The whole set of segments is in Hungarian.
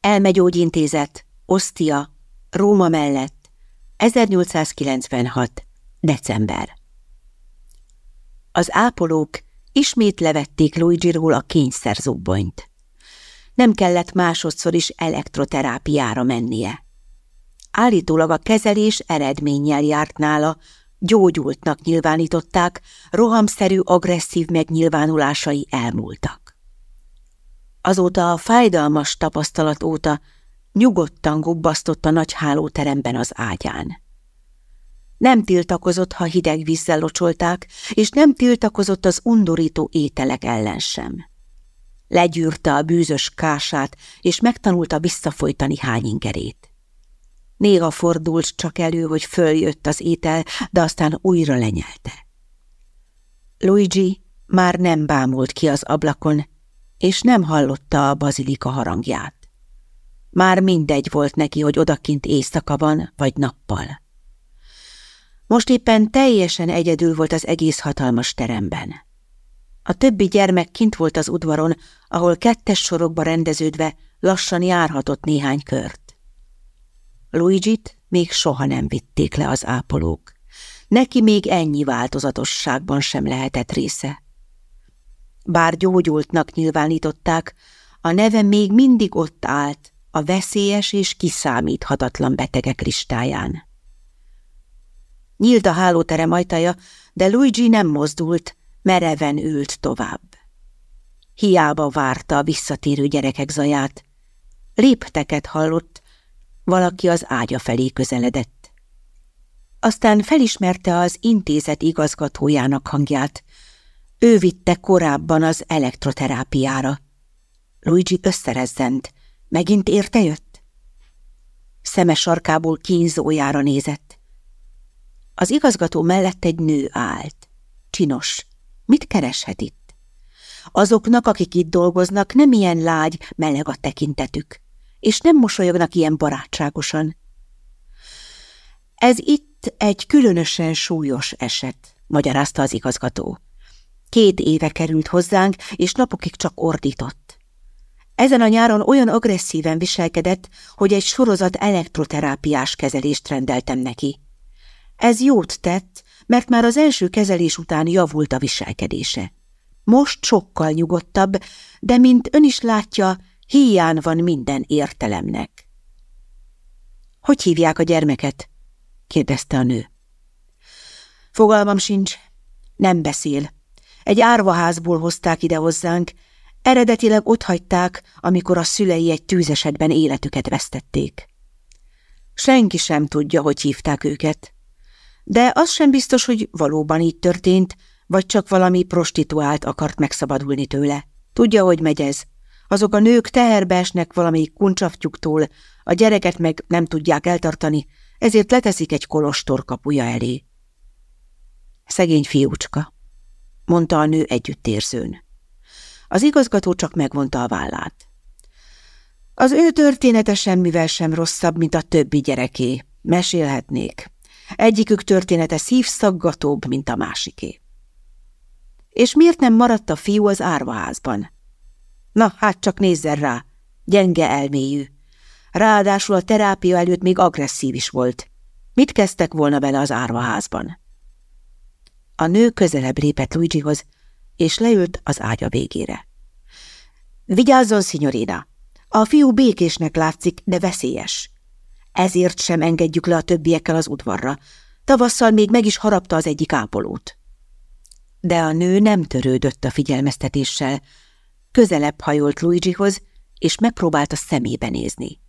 Elmegyógyintézet, Osztia, Róma mellett, 1896. december. Az ápolók ismét levették Luigi-ról a kényszerzubbonyt. Nem kellett másodszor is elektroterápiára mennie. Állítólag a kezelés eredménnyel járt nála, gyógyultnak nyilvánították, rohamszerű agresszív megnyilvánulásai elmúltak. Azóta a fájdalmas tapasztalat óta nyugodtan gubbasztott a nagy hálóteremben az ágyán. Nem tiltakozott, ha hideg vízzel locsolták, és nem tiltakozott az undorító ételek ellen sem. Legyűrte a bűzös kását, és megtanulta visszafolytani hányingerét. Néha fordult csak elő, hogy följött az étel, de aztán újra lenyelte. Luigi már nem bámult ki az ablakon, és nem hallotta a bazilika harangját. Már mindegy volt neki, hogy odakint éjszaka van, vagy nappal. Most éppen teljesen egyedül volt az egész hatalmas teremben. A többi gyermek kint volt az udvaron, ahol kettes sorokba rendeződve lassan járhatott néhány kört. Luigi-t még soha nem vitték le az ápolók. Neki még ennyi változatosságban sem lehetett része. Bár gyógyultnak nyilvánították, a neve még mindig ott állt, a veszélyes és kiszámíthatatlan betegek listáján. Nyílt a hálóterem ajtaja, de Luigi nem mozdult, mereven ült tovább. Hiába várta a visszatérő gyerekek zaját. Lépteket hallott, valaki az ágya felé közeledett. Aztán felismerte az intézet igazgatójának hangját. Ő vitte korábban az elektroterápiára. Luigi összerezzent. Megint érte jött? Szeme sarkából kínzójára nézett. Az igazgató mellett egy nő állt. Csinos. Mit kereshet itt? Azoknak, akik itt dolgoznak, nem ilyen lágy, meleg a tekintetük, és nem mosolyognak ilyen barátságosan. Ez itt egy különösen súlyos eset, magyarázta az igazgató. Két éve került hozzánk, és napokig csak ordított. Ezen a nyáron olyan agresszíven viselkedett, hogy egy sorozat elektroterápiás kezelést rendeltem neki. Ez jót tett, mert már az első kezelés után javult a viselkedése. Most sokkal nyugodtabb, de mint ön is látja, hiány van minden értelemnek. Hogy hívják a gyermeket? kérdezte a nő. Fogalmam sincs, nem beszél. Egy árvaházból hozták ide hozzánk, eredetileg ott hagyták, amikor a szülei egy tűzesetben életüket vesztették. Senki sem tudja, hogy hívták őket de az sem biztos, hogy valóban így történt, vagy csak valami prostituált akart megszabadulni tőle. Tudja, hogy megy ez. Azok a nők teherbe esnek valami kuncsaftjuktól, a gyereket meg nem tudják eltartani, ezért leteszik egy kolostor kapuja elé. Szegény fiúcska, mondta a nő együttérzőn. Az igazgató csak megvonta a vállát. Az ő története semmivel sem rosszabb, mint a többi gyereké. Mesélhetnék. Egyikük története szívszaggatóbb, mint a másiké. És miért nem maradt a fiú az árvaházban? Na, hát csak nézzen rá, gyenge elmélyű. Ráadásul a terápia előtt még agresszív is volt. Mit kezdtek volna bele az árvaházban? A nő közelebb lépett Luigihoz, és leült az ágya végére. Vigyázzon, szinyorina! A fiú békésnek látszik, de veszélyes. Ezért sem engedjük le a többiekkel az udvarra. Tavasszal még meg is harapta az egyik ápolót. De a nő nem törődött a figyelmeztetéssel. Közelebb hajolt Luigihoz, és megpróbálta szemébe nézni.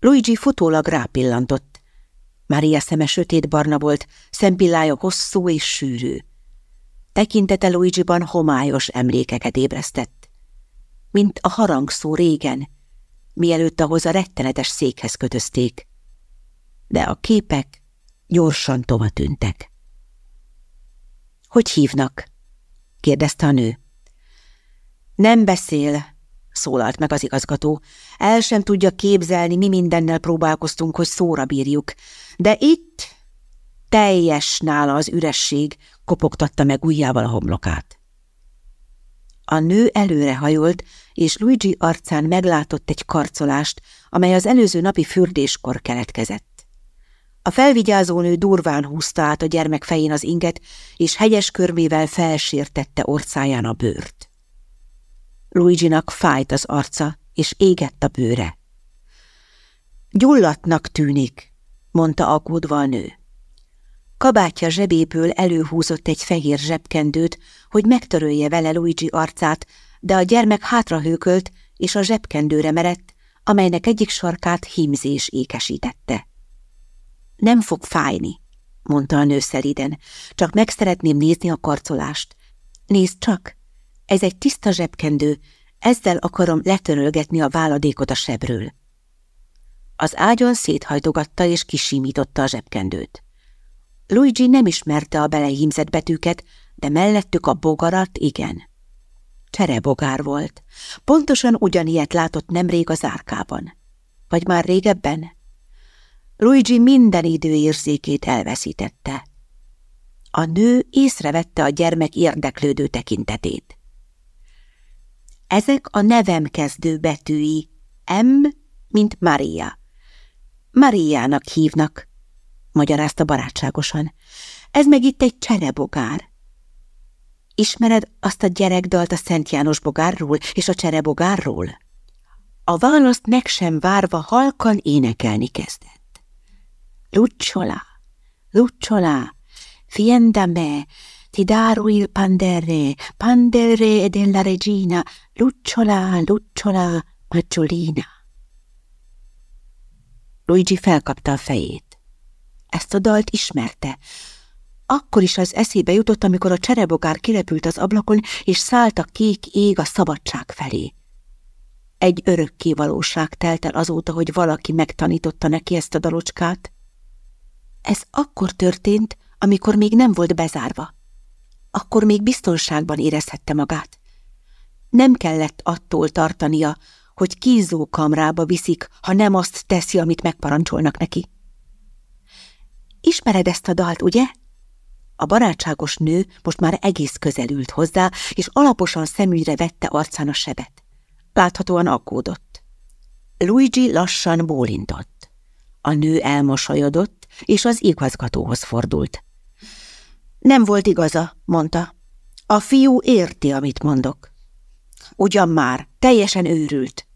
Luigi futólag rápillantott. Mária szeme sötétbarna volt, szempillája hosszú és sűrű. Tekintete Luigi-ban homályos emlékeket ébresztett. Mint a harangszó régen, mielőtt ahhoz a rettenetes székhez kötözték. De a képek gyorsan tova tűntek. Hogy hívnak? kérdezte a nő. Nem beszél, szólalt meg az igazgató. El sem tudja képzelni, mi mindennel próbálkoztunk, hogy szóra bírjuk. De itt teljes nála az üresség, kopogtatta meg ujjával a homlokát. A nő előrehajolt, és Luigi arcán meglátott egy karcolást, amely az előző napi fürdéskor keletkezett. A felvigyázó nő durván húzta át a gyermek fején az inget, és hegyes körmével felsértette orcáján a bőrt. Luigi-nak fájt az arca, és égett a bőre. Gyullatnak tűnik, mondta aggódva a nő. Kabátja zsebéből előhúzott egy fehér zsebkendőt, hogy megtörölje vele Luigi arcát, de a gyermek hátrahőkölt, és a zsebkendőre merett, amelynek egyik sarkát hímzés ékesítette. Nem fog fájni, mondta a nő szeliden, csak meg szeretném nézni a karcolást. Nézd csak, ez egy tiszta zsebkendő, ezzel akarom letörölgetni a váladékot a sebről. Az ágyon széthajtogatta és kisimította a zsebkendőt. Luigi nem ismerte a belehímzett betűket, de mellettük a bogarat igen. Cserebogár volt. Pontosan ugyanilyet látott nemrég az árkában. Vagy már régebben? Luigi minden időérzékét elveszítette. A nő észrevette a gyermek érdeklődő tekintetét. Ezek a nevem kezdő betűi, M, mint Maria. Mariának hívnak, magyarázta barátságosan. Ez meg itt egy cserebogár. Ismered azt a gyerekdalt a Szent János bogárról és a cserebogárról? A választ meg sem várva halkan énekelni kezdett. Lucciola, lucciola, fienda me, ti daru il pandere, pandere della regina, lucciola, lucciola, maggiolina. Luigi felkapta a fejét. Ezt a dalt ismerte. Akkor is az eszébe jutott, amikor a cserebogár kirepült az ablakon, és szállt a kék ég a szabadság felé. Egy örökké valóság telt el azóta, hogy valaki megtanította neki ezt a dalocskát. Ez akkor történt, amikor még nem volt bezárva. Akkor még biztonságban érezhette magát. Nem kellett attól tartania, hogy kízó kamrába viszik, ha nem azt teszi, amit megparancsolnak neki. Ismered ezt a dalt, ugye? A barátságos nő most már egész közel hozzá, és alaposan szemügyre vette arcán a sebet. Láthatóan aggódott. Luigi lassan bólintott. A nő elmosolyodott, és az igazgatóhoz fordult. Nem volt igaza, mondta. A fiú érti, amit mondok. Ugyan már, teljesen őrült.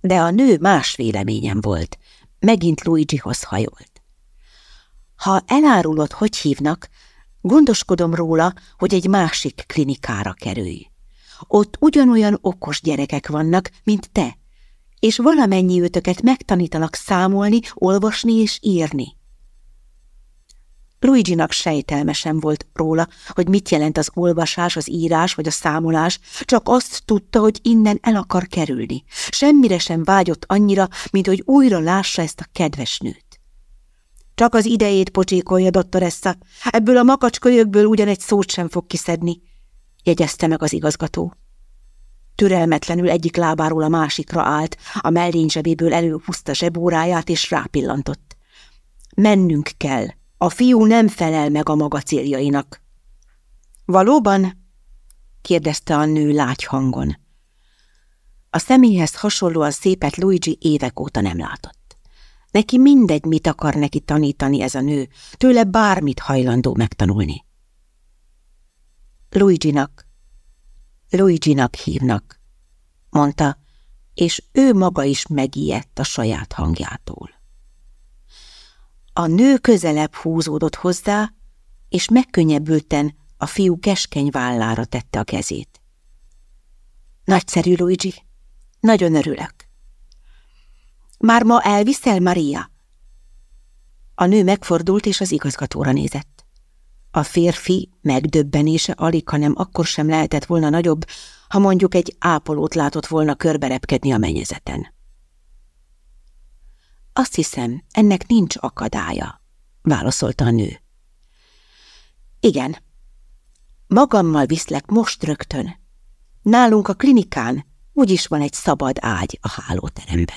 De a nő más véleményem volt. Megint Luigihoz hajolt. Ha elárulod, hogy hívnak, gondoskodom róla, hogy egy másik klinikára kerülj. Ott ugyanolyan okos gyerekek vannak, mint te, és valamennyi őtöket megtanítanak számolni, olvasni és írni. Luigi-nak sejtelme sem volt róla, hogy mit jelent az olvasás, az írás vagy a számolás, csak azt tudta, hogy innen el akar kerülni. Semmire sem vágyott annyira, mint hogy újra lássa ezt a kedves nőt. Csak az idejét pocsékolja, doktoressa, ebből a makacskölyökből ugyan egy szót sem fog kiszedni, jegyezte meg az igazgató. Türelmetlenül egyik lábáról a másikra állt, a mellény zsebéből előhúzta zsebóráját és rápillantott. Mennünk kell, a fiú nem felel meg a maga céljainak. Valóban? kérdezte a nő lágy hangon. A személyhez hasonlóan szépet Luigi évek óta nem látott. Neki mindegy, mit akar neki tanítani ez a nő, tőle bármit hajlandó megtanulni. Luigi-nak, Luigi-nak hívnak, mondta, és ő maga is megijedt a saját hangjától. A nő közelebb húzódott hozzá, és megkönnyebbülten a fiú keskeny vállára tette a kezét. Nagyszerű, Luigi. Nagyon örülök. Már ma elviszel, Maria? A nő megfordult, és az igazgatóra nézett. A férfi megdöbbenése alig, hanem akkor sem lehetett volna nagyobb, ha mondjuk egy ápolót látott volna körberepkedni a mennyezeten. Azt hiszem, ennek nincs akadálya, válaszolta a nő. Igen, magammal viszlek most rögtön. Nálunk a klinikán úgyis van egy szabad ágy a hálóteremben.